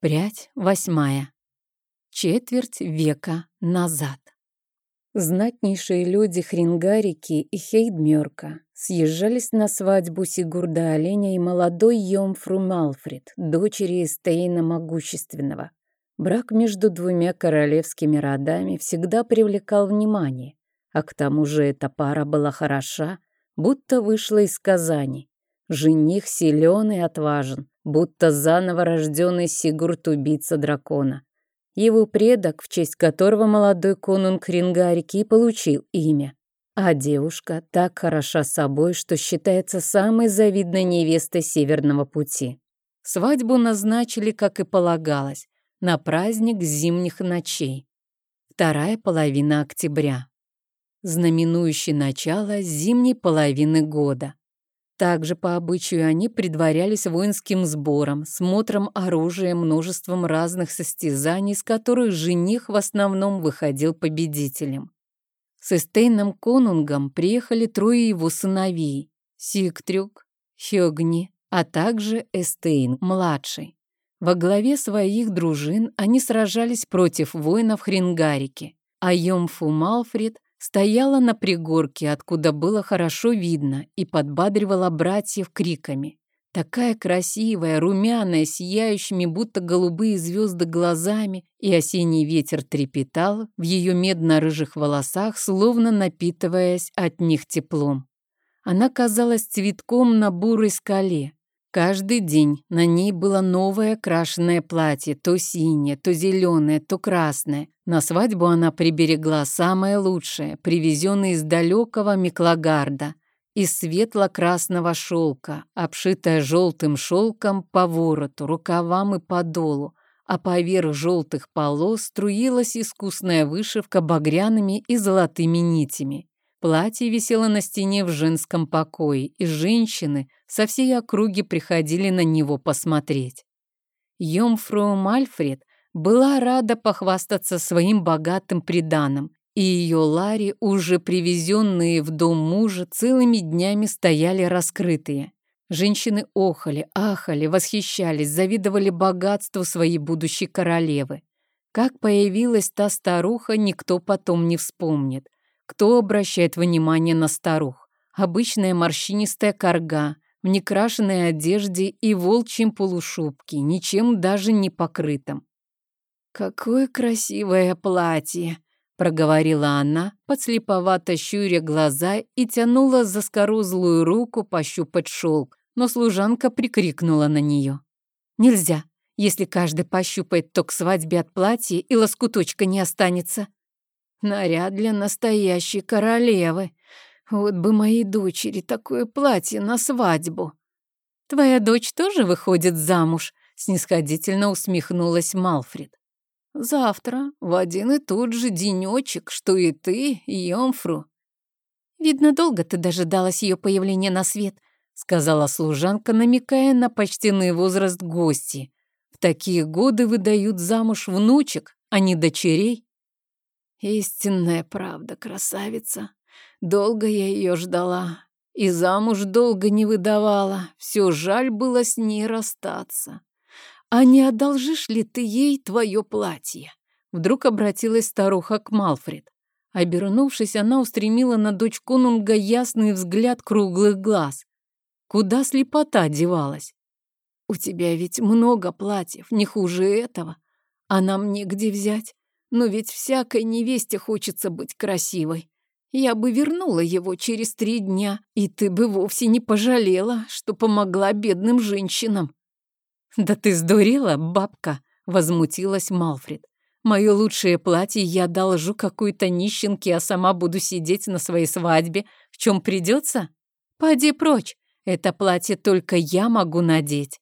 Прядь восьмая. Четверть века назад. Знатнейшие люди Хрингарики и Хейдмёрка съезжались на свадьбу Сигурда Оленя и молодой Йомфру Малфрид, дочери Эстейна Могущественного. Брак между двумя королевскими родами всегда привлекал внимание, а к тому же эта пара была хороша, будто вышла из Казани. Жених силен и отважен, будто заново рожденный Сигурд убийца дракона. Его предок, в честь которого молодой конунг Рингарики получил имя. А девушка так хороша собой, что считается самой завидной невестой Северного пути. Свадьбу назначили, как и полагалось, на праздник зимних ночей. Вторая половина октября. Знаменующий начало зимней половины года. Также по обычаю они предварялись воинским сбором, смотром оружия, множеством разных состязаний, с которых жених в основном выходил победителем. С Эстейном Конунгом приехали трое его сыновей – Сиктрюк, Хёгни, а также Эстейн, младший. Во главе своих дружин они сражались против воинов Хрингарики, а Йомфу Малфред – стояла на пригорке, откуда было хорошо видно, и подбадривала братьев криками. Такая красивая, румяная, сияющими, будто голубые звезды глазами, и осенний ветер трепетал в ее медно-рыжих волосах, словно напитываясь от них теплом. Она казалась цветком на бурой скале, Каждый день на ней было новое крашеное платье, то синее, то зеленое, то красное. На свадьбу она приберегла самое лучшее, привезенное из далекого Миклагарда, из светло-красного шелка, обшитое желтым шелком по вороту, рукавам и подолу, а поверх желтых полос струилась искусная вышивка багряными и золотыми нитями. Платье висело на стене в женском покое, и женщины со всей округи приходили на него посмотреть. Йомфру Мальфред была рада похвастаться своим богатым приданым, и ее Лари, уже привезенные в дом мужа, целыми днями стояли раскрытые. Женщины охали, ахали, восхищались, завидовали богатству своей будущей королевы. Как появилась та старуха, никто потом не вспомнит. Кто обращает внимание на старух? Обычная морщинистая корга, в некрашенной одежде и волчьем полушубке, ничем даже не покрытом. «Какое красивое платье!» — проговорила она, подслеповато щуря глаза и тянула за скорузлую руку пощупать шелк, но служанка прикрикнула на нее. «Нельзя! Если каждый пощупает, то к свадьбе от платья и лоскуточка не останется!» Наряд для настоящей королевы. Вот бы моей дочери такое платье на свадьбу. Твоя дочь тоже выходит замуж, снисходительно усмехнулась Малфред. Завтра, в один и тот же денечек, что и ты, Йомфру. Видно, долго ты дожидалась ее появления на свет, сказала служанка, намекая на почтенный возраст гости. В такие годы выдают замуж внучек, а не дочерей. Истинная правда, красавица. Долго я ее ждала. И замуж долго не выдавала. Все жаль было с ней расстаться. А не одолжишь ли ты ей твое платье? Вдруг обратилась старуха к Малфред. Обернувшись, она устремила на дочь конунга ясный взгляд круглых глаз. Куда слепота девалась? «У тебя ведь много платьев, не хуже этого. А нам негде взять. Но ведь всякой невесте хочется быть красивой. Я бы вернула его через три дня, и ты бы вовсе не пожалела, что помогла бедным женщинам. Да ты сдурела, бабка, возмутилась Малфред. Мое лучшее платье я должу какой-то нищенке, а сама буду сидеть на своей свадьбе, в чем придется? Пойди прочь, это платье только я могу надеть.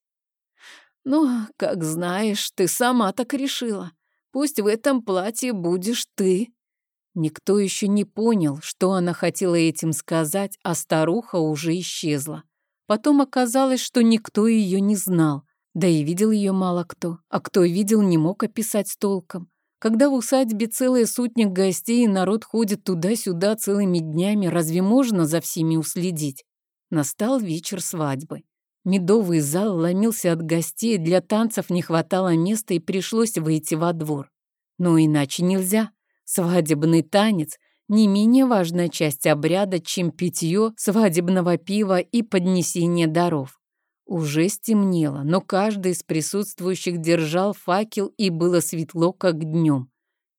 Ну, как знаешь, ты сама так решила. Пусть в этом платье будешь ты». Никто еще не понял, что она хотела этим сказать, а старуха уже исчезла. Потом оказалось, что никто ее не знал, да и видел ее мало кто, а кто видел, не мог описать толком. Когда в усадьбе целая сотня гостей и народ ходит туда-сюда целыми днями, разве можно за всеми уследить? Настал вечер свадьбы. Медовый зал ломился от гостей, для танцев не хватало места и пришлось выйти во двор. Но иначе нельзя. Свадебный танец – не менее важная часть обряда, чем питье свадебного пива и поднесение даров. Уже стемнело, но каждый из присутствующих держал факел, и было светло, как днем.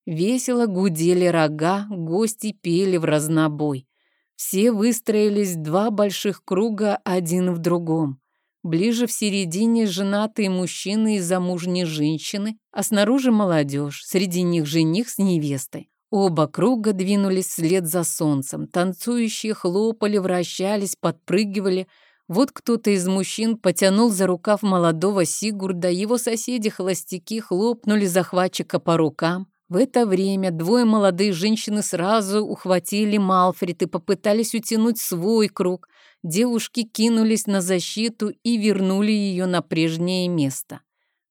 Весело гудели рога, гости пели в разнобой. Все выстроились два больших круга один в другом. Ближе в середине женатые мужчины и замужние женщины, а снаружи молодежь, среди них жених с невестой. Оба круга двинулись вслед за солнцем. Танцующие хлопали, вращались, подпрыгивали. Вот кто-то из мужчин потянул за рукав молодого Сигурда, его соседи-холостяки хлопнули захватчика по рукам. В это время двое молодых женщины сразу ухватили Малфред и попытались утянуть свой круг. Девушки кинулись на защиту и вернули ее на прежнее место.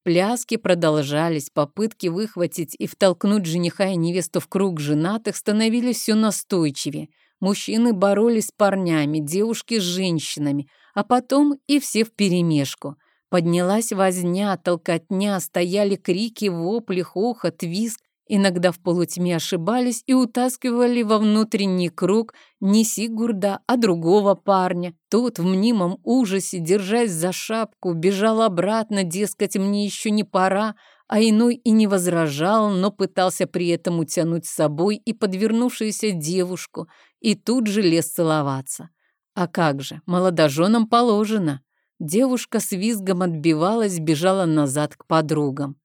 Пляски продолжались, попытки выхватить и втолкнуть жениха и невесту в круг женатых становились все настойчивее. Мужчины боролись с парнями, девушки с женщинами, а потом и все вперемешку. Поднялась возня, толкотня, стояли крики, вопли, хохот, визг. Иногда в полутьме ошибались и утаскивали во внутренний круг не Сигурда, а другого парня. Тот в мнимом ужасе, держась за шапку, бежал обратно, дескать, мне еще не пора, а иной и не возражал, но пытался при этом утянуть с собой и подвернувшуюся девушку, и тут же лез целоваться. А как же, молодоженам положено. Девушка с визгом отбивалась, бежала назад к подругам.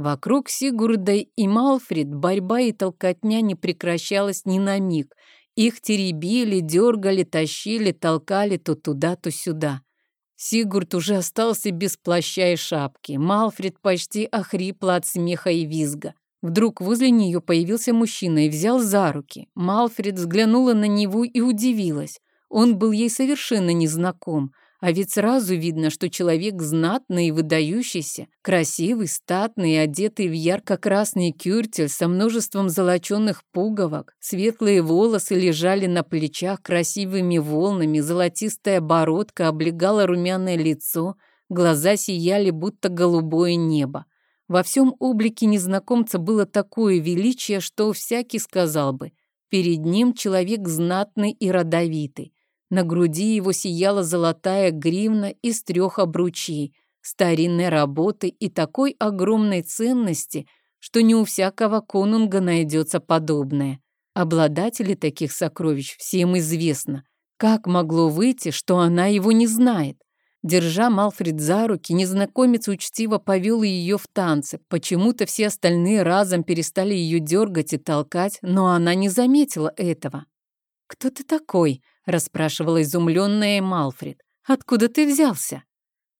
Вокруг Сигурда и Малфрид борьба и толкотня не прекращалась ни на миг. Их теребили, дергали, тащили, толкали то туда, то сюда. Сигурд уже остался без плаща и шапки. Малфрид почти охрипла от смеха и визга. Вдруг возле нее появился мужчина и взял за руки. Малфрид взглянула на него и удивилась. Он был ей совершенно незнаком. А ведь сразу видно, что человек знатный и выдающийся, красивый, статный, одетый в ярко-красный кюртель со множеством золоченных пуговок. Светлые волосы лежали на плечах красивыми волнами, золотистая бородка облегала румяное лицо, глаза сияли, будто голубое небо. Во всем облике незнакомца было такое величие, что всякий сказал бы, перед ним человек знатный и родовитый. На груди его сияла золотая гривна из трех обручей, старинной работы и такой огромной ценности, что не у всякого конунга найдется подобное. Обладатели таких сокровищ всем известно. Как могло выйти, что она его не знает? Держа Малфред за руки, незнакомец учтиво повел ее в танцы. Почему-то все остальные разом перестали ее дергать и толкать, но она не заметила этого. «Кто ты такой?» Расспрашивала изумленная Малфред. «Откуда ты взялся?»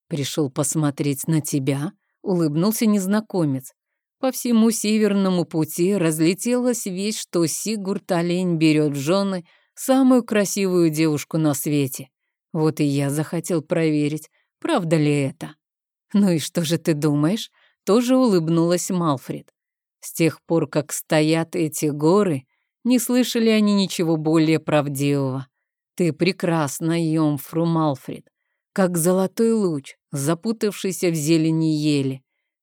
«Пришел посмотреть на тебя», — улыбнулся незнакомец. По всему северному пути разлетелась весть, что Сигурд Олень берет в жены самую красивую девушку на свете. Вот и я захотел проверить, правда ли это. «Ну и что же ты думаешь?» Тоже улыбнулась Малфред. С тех пор, как стоят эти горы, не слышали они ничего более правдивого. Ты прекрасна, Йомфру Малфред, как золотой луч, запутавшийся в зелени ели,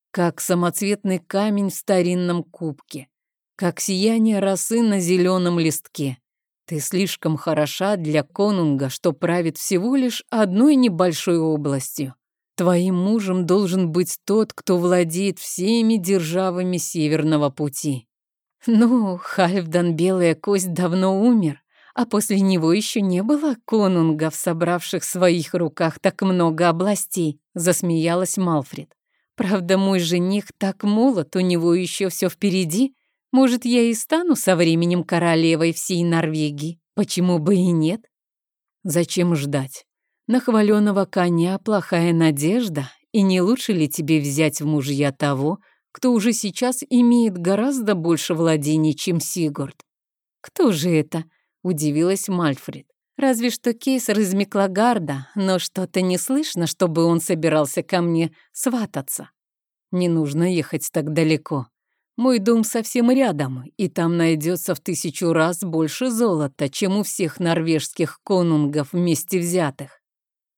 как самоцветный камень в старинном кубке, как сияние росы на зеленом листке. Ты слишком хороша для конунга, что правит всего лишь одной небольшой областью. Твоим мужем должен быть тот, кто владеет всеми державами Северного пути. Ну, Хальфдан Белая Кость давно умер, а после него еще не было конунгов, собравших в своих руках так много областей, засмеялась Малфред. Правда, мой жених так молод, у него еще все впереди. Может, я и стану со временем королевой всей Норвегии. Почему бы и нет? Зачем ждать? На хваленого коня плохая надежда, и не лучше ли тебе взять в мужья того, кто уже сейчас имеет гораздо больше владений, чем Сигурд? Кто же это? Удивилась Мальфред. Разве что кейсер из Миклагарда, но что-то не слышно, чтобы он собирался ко мне свататься. Не нужно ехать так далеко. Мой дом совсем рядом, и там найдется в тысячу раз больше золота, чем у всех норвежских конунгов вместе взятых.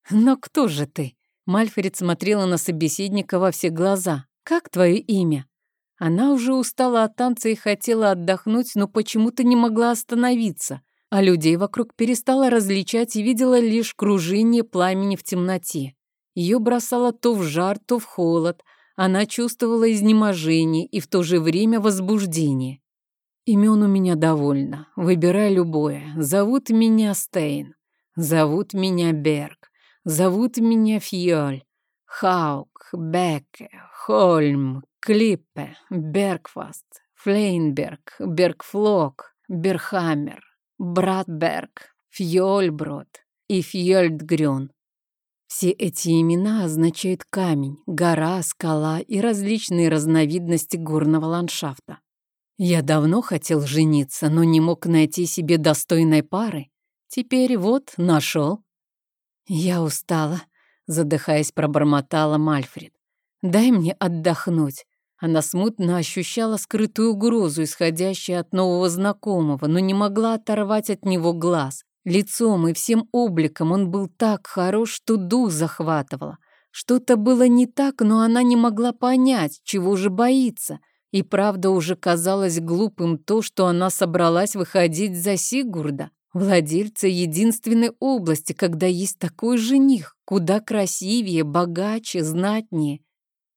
Но кто же ты? Мальфред смотрела на собеседника во все глаза. «Как твое имя?» Она уже устала от танца и хотела отдохнуть, но почему-то не могла остановиться, а людей вокруг перестала различать и видела лишь кружение пламени в темноте. Ее бросало то в жар, то в холод. Она чувствовала изнеможение и в то же время возбуждение. Имен у меня довольно. Выбирай любое. Зовут меня Стейн. Зовут меня Берг. Зовут меня Фьоль. Хаук, Бекке, Хольм, Клиппе, Бергфаст, Флейнберг, Бергфлок, Берхаммер, Братберг, Фьольброд и Фьольдгрюн. Все эти имена означают камень, гора, скала и различные разновидности горного ландшафта. Я давно хотел жениться, но не мог найти себе достойной пары. Теперь вот нашел. Я устала, задыхаясь, пробормотала Мальфред. Дай мне отдохнуть. Она смутно ощущала скрытую угрозу, исходящую от нового знакомого, но не могла оторвать от него глаз. Лицом и всем обликом он был так хорош, что дух захватывало. Что-то было не так, но она не могла понять, чего же боится. И правда уже казалось глупым то, что она собралась выходить за Сигурда, владельца единственной области, когда есть такой жених, куда красивее, богаче, знатнее.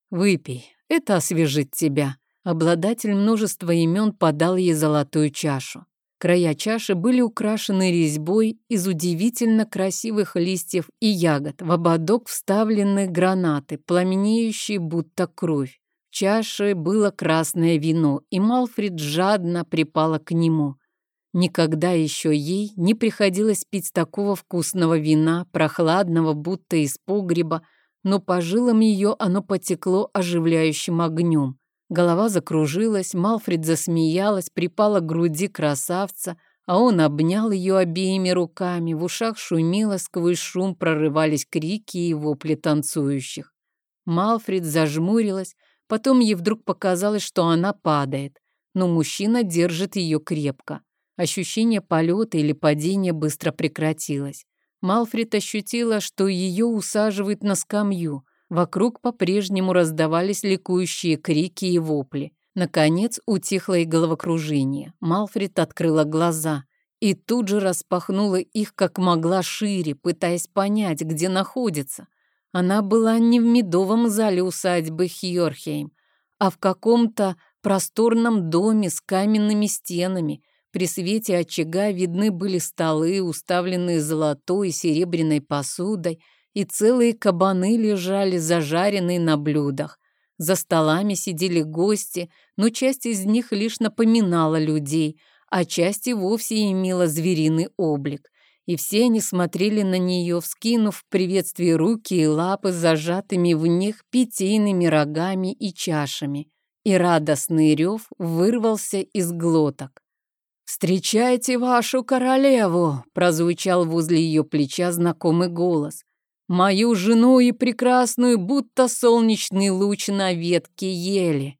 Выпей, это освежит тебя. Обладатель множества имен подал ей золотую чашу. Края чаши были украшены резьбой из удивительно красивых листьев и ягод, в ободок вставлены гранаты, пламенеющие будто кровь чаше было красное вино, и Малфред жадно припала к нему. Никогда еще ей не приходилось пить такого вкусного вина, прохладного, будто из погреба, но по жилам ее оно потекло оживляющим огнем. Голова закружилась, Малфред засмеялась, припала к груди красавца, а он обнял ее обеими руками, в ушах шумело, сквозь шум прорывались крики и вопли танцующих. Малфред зажмурилась, Потом ей вдруг показалось, что она падает, но мужчина держит ее крепко. Ощущение полета или падения быстро прекратилось. Малфред ощутила, что ее усаживают на скамью. Вокруг по-прежнему раздавались ликующие крики и вопли. Наконец утихло и головокружение. Малфред открыла глаза и тут же распахнула их как могла шире, пытаясь понять, где находится. Она была не в медовом зале усадьбы Хьорхейм, а в каком-то просторном доме с каменными стенами. При свете очага видны были столы, уставленные золотой и серебряной посудой, и целые кабаны лежали зажаренные на блюдах. За столами сидели гости, но часть из них лишь напоминала людей, а часть и вовсе имела звериный облик и все они смотрели на нее, вскинув в приветствии руки и лапы с зажатыми в них питейными рогами и чашами. И радостный рев вырвался из глоток. «Встречайте вашу королеву!» — прозвучал возле ее плеча знакомый голос. «Мою жену и прекрасную, будто солнечный луч на ветке ели!»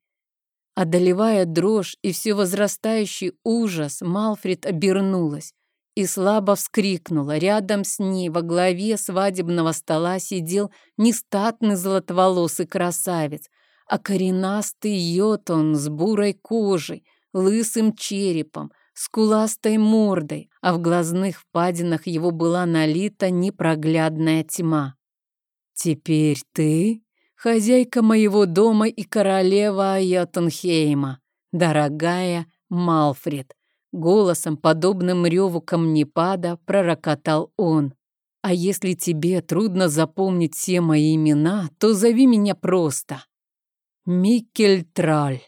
Одолевая дрожь и все возрастающий ужас, Малфред обернулась и слабо вскрикнула. Рядом с ней во главе свадебного стола сидел не статный золотоволосый красавец, а коренастый йотон с бурой кожей, лысым черепом, скуластой мордой, а в глазных впадинах его была налита непроглядная тьма. «Теперь ты хозяйка моего дома и королева Йотунхейма, дорогая Малфред», Голосом, подобным реву камнепада, пророкотал он. «А если тебе трудно запомнить все мои имена, то зови меня просто. Микель Траль».